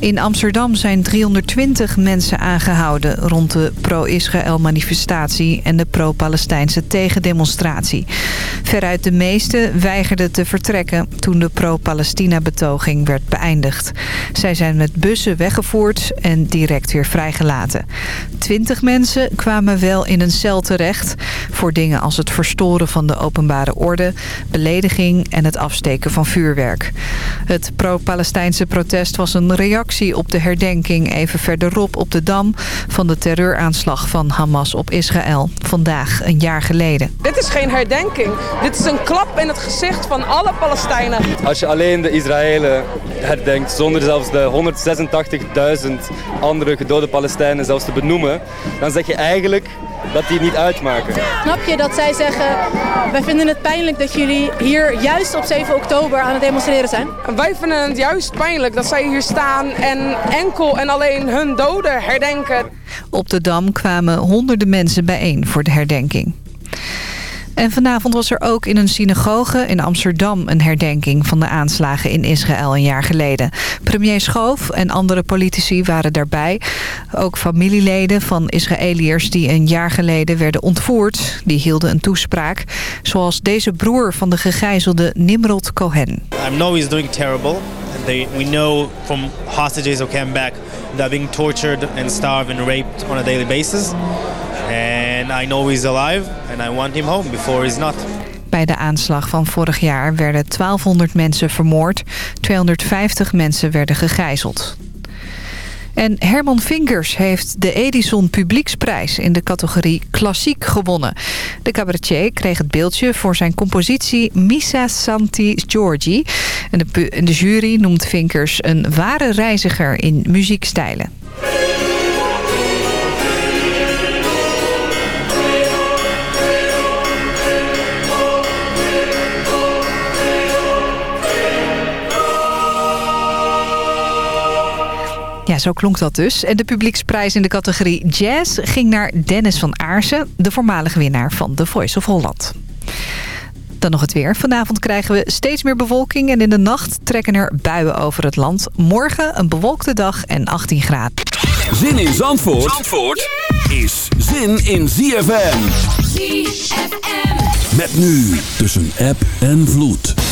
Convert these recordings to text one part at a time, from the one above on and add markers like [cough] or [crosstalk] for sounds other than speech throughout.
In Amsterdam zijn 320 mensen aangehouden rond de pro-Israël manifestatie en de pro-Palestijnse tegendemonstratie. Veruit de meeste weigerden te vertrekken toen de pro-Palestina betoging werd beëindigd. Zij zijn met bussen weggevoerd en direct weer vrijgelaten. 20 mensen kwamen wel in een cel terecht voor dingen als het verstoren van de openbare orde, belediging en het afsteken van vuurwerk. Het pro-Palestijnse protest was een reactie op de herdenking even verderop op de Dam... van de terreuraanslag van Hamas op Israël. Vandaag, een jaar geleden. Dit is geen herdenking. Dit is een klap in het gezicht van alle Palestijnen. Als je alleen de Israëlen herdenkt, zonder zelfs de 186.000 andere gedode Palestijnen zelfs te benoemen... dan zeg je eigenlijk dat die niet uitmaken. Snap je dat zij zeggen, wij vinden het pijnlijk dat jullie hier juist op 7 oktober aan het demonstreren zijn? Wij vinden het juist pijnlijk dat zij hier staan en enkel en alleen hun doden herdenken. Op de Dam kwamen honderden mensen bijeen voor de herdenking. En vanavond was er ook in een synagoge in Amsterdam een herdenking van de aanslagen in Israël een jaar geleden. Premier Schoof en andere politici waren daarbij. Ook familieleden van Israëliërs die een jaar geleden werden ontvoerd, die hielden een toespraak. Zoals deze broer van de gegijzelde Nimrod Cohen. I know he's doing terrible. They, we know from hostages who came back that being tortured and starved and raped on a daily basis. And I know he's alive and I want him home before he's not. Bij de aanslag van vorig jaar werden 1200 mensen vermoord. 250 mensen werden gegijzeld. En Herman Vinkers heeft de Edison Publieksprijs in de categorie Klassiek gewonnen. De cabaretier kreeg het beeldje voor zijn compositie Missa Santi Giorgi. En de, de jury noemt Vinkers een ware reiziger in muziekstijlen. Ja, zo klonk dat dus. En de publieksprijs in de categorie jazz ging naar Dennis van Aarsen... de voormalige winnaar van The Voice of Holland. Dan nog het weer. Vanavond krijgen we steeds meer bewolking... en in de nacht trekken er buien over het land. Morgen een bewolkte dag en 18 graden. Zin in Zandvoort, Zandvoort is zin in ZFM. ZFM. Met nu tussen app en vloed.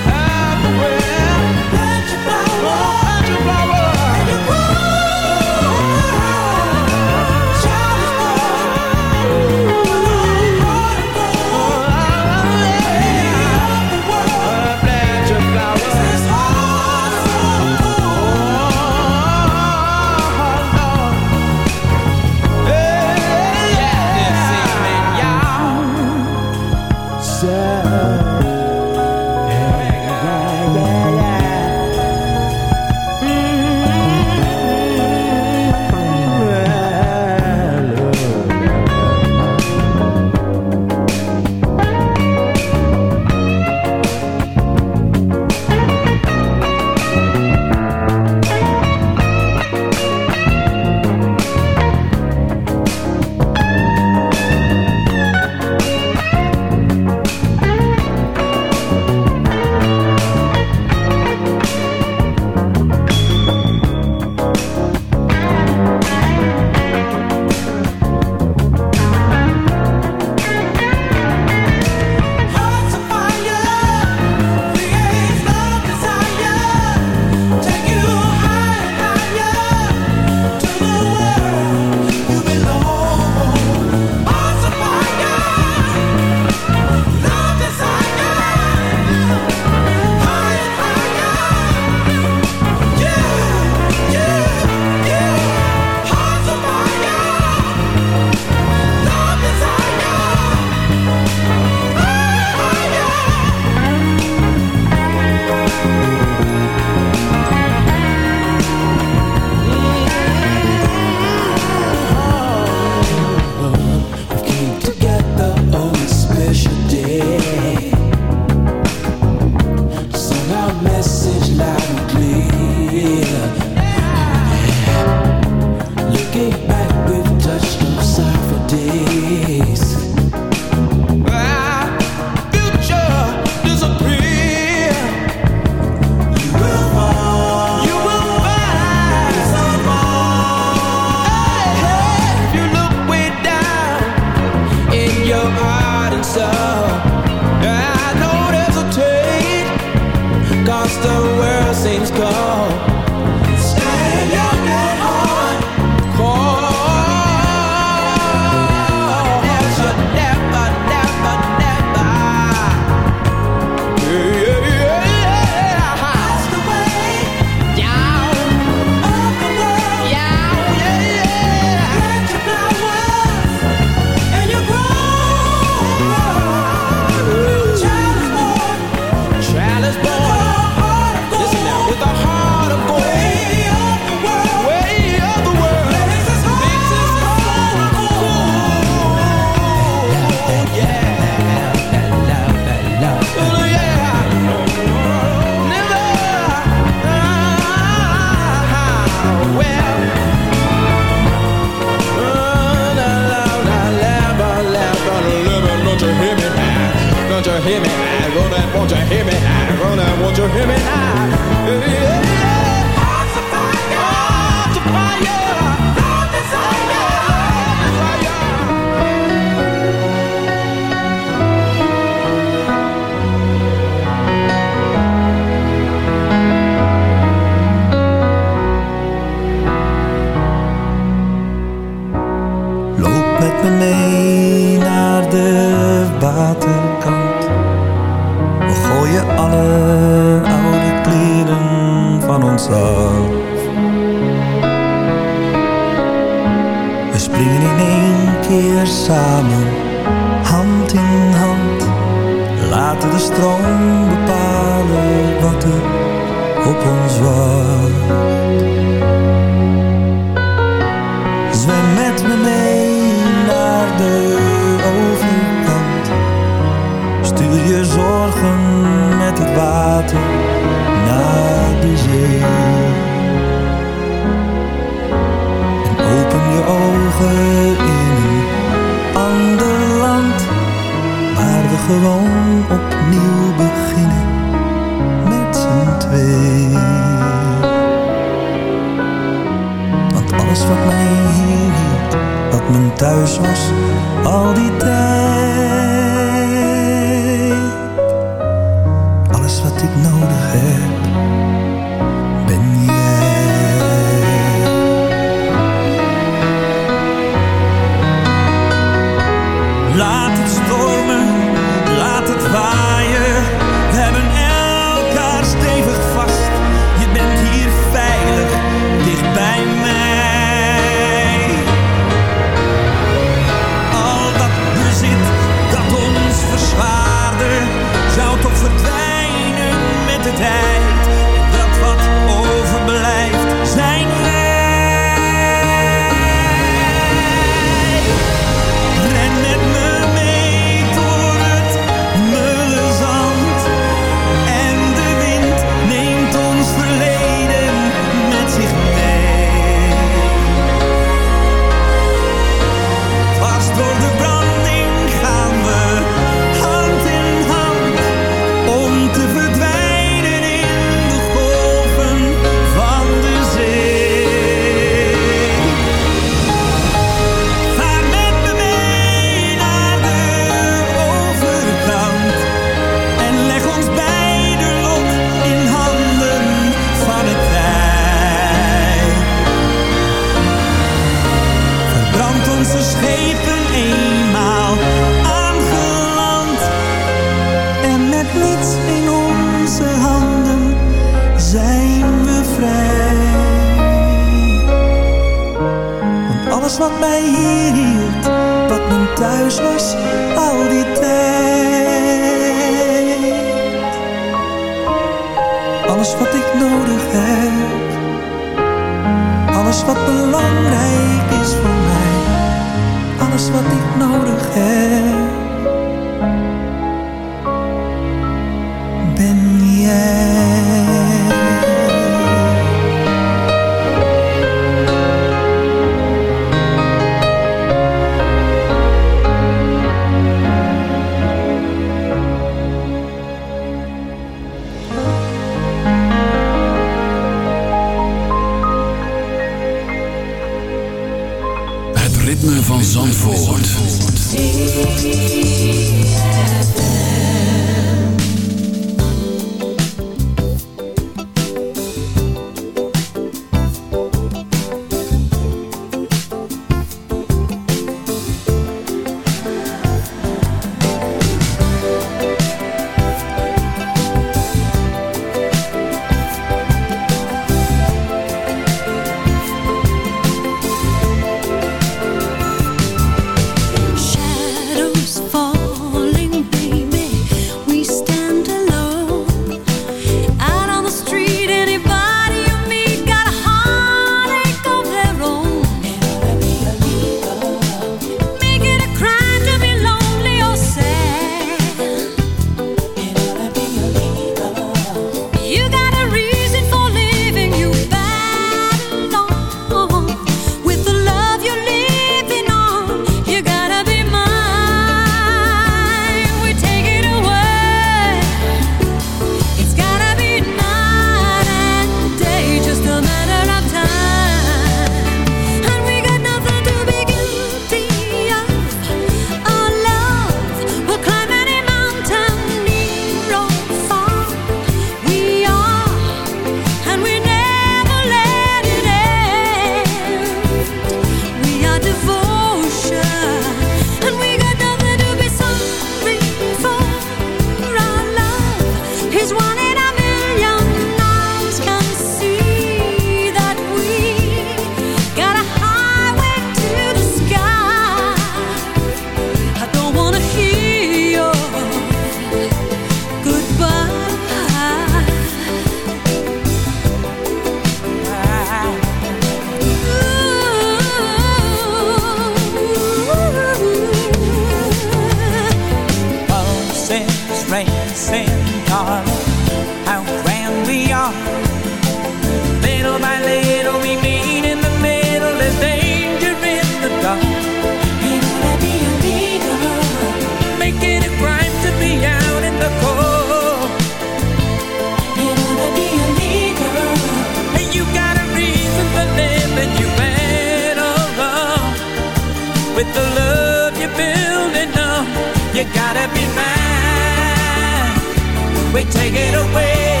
we take it away.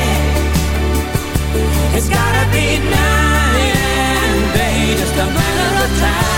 It's gotta be now, day. just a matter of time.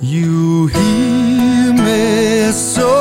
You hear me so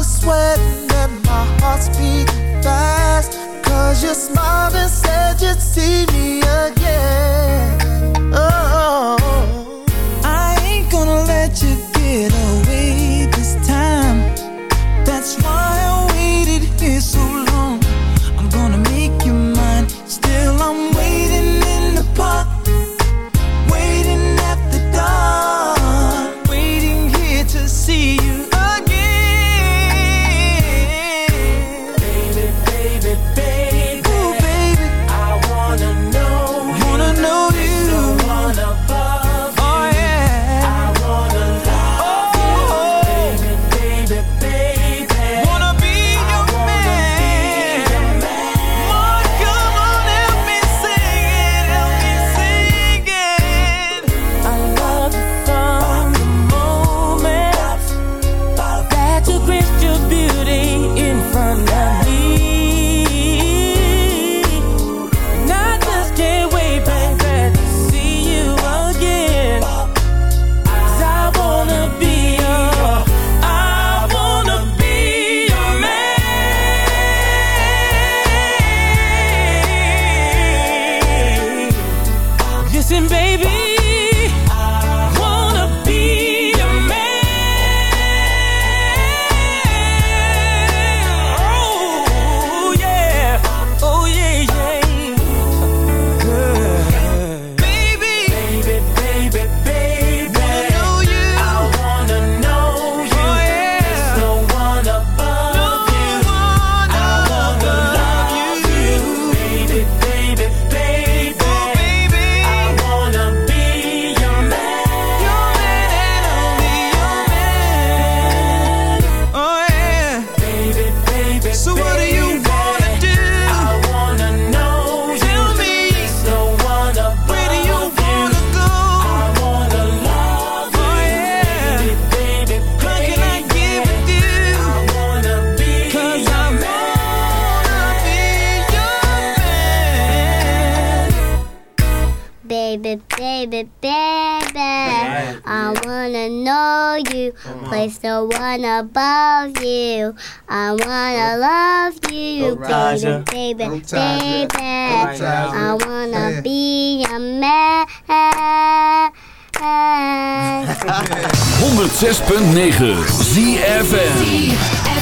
are sweating and my heart's beating fast. Cause you smiled and said you'd see me again. always the one above you. I wanna love you, baby, baby, baby. I wanna be a [laughs] man. 106.9 ZFM. [laughs]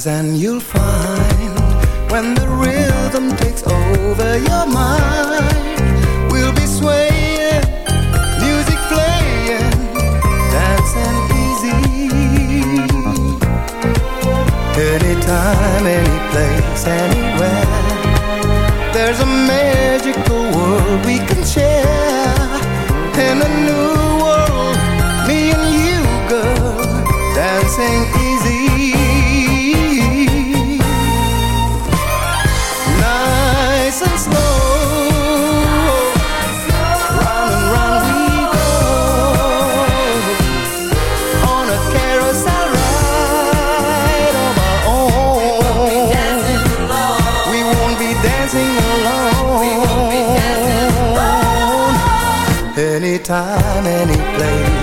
eyes and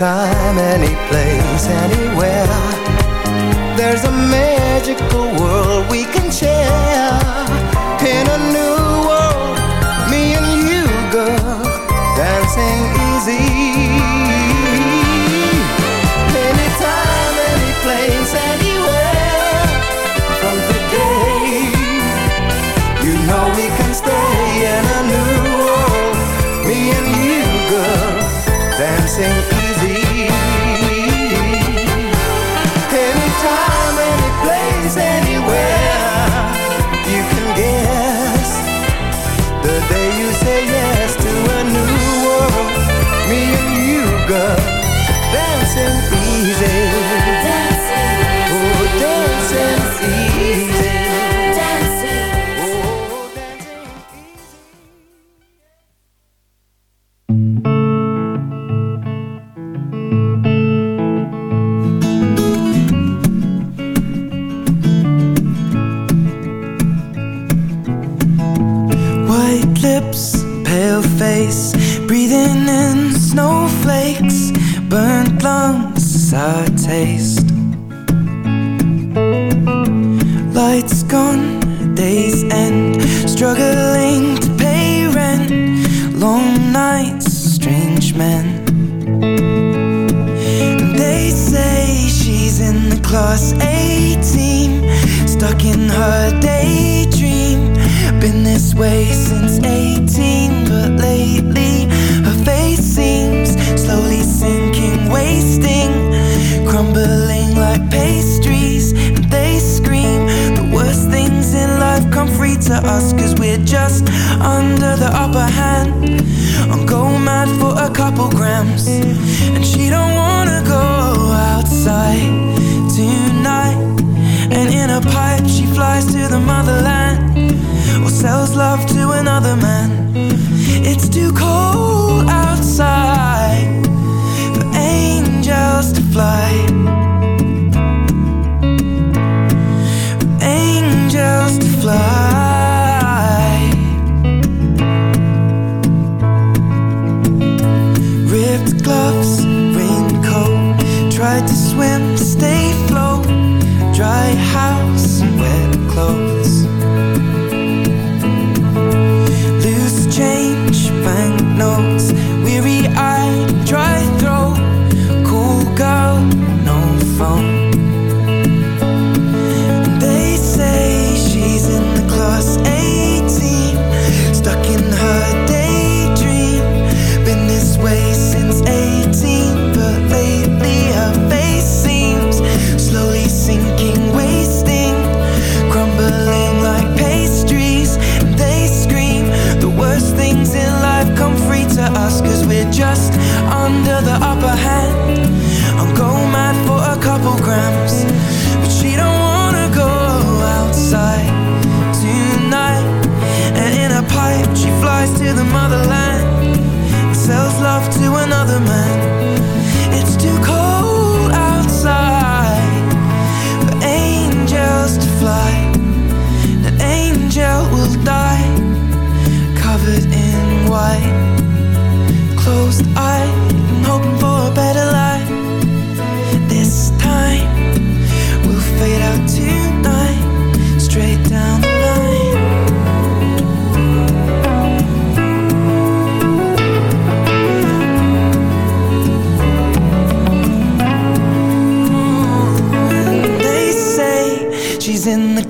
anytime, any place, anywhere. There's a magical world we can share in a new love to another man. It's too cold.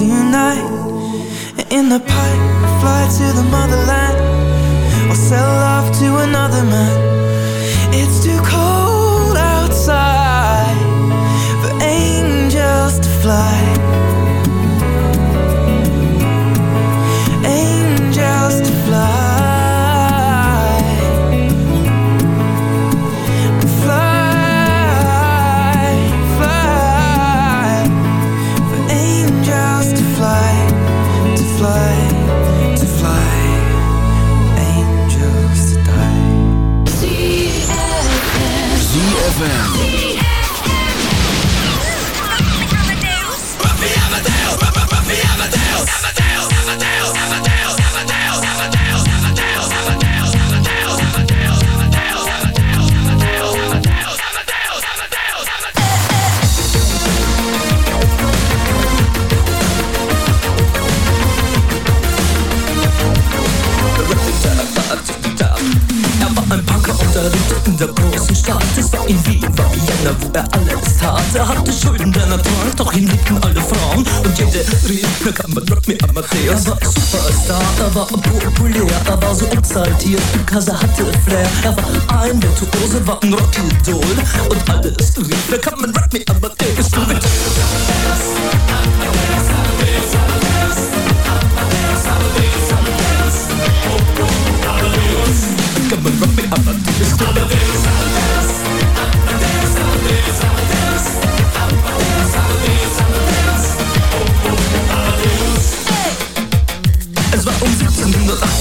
tonight. In the pipe, fly to the motherland or sell off to another man. It's too cold outside for angels to fly. Schulden, der er trank, doch ihn liebten alle Frauen. Und jede rief, na kann man Rock me Amadeus. Er war Superstar, er war populär, er war so exaltiert, because er hatte Flair. Er war ein Virtuose, war ein Rockidol. Und alles rief, na kann man Rock me Amadeus. Du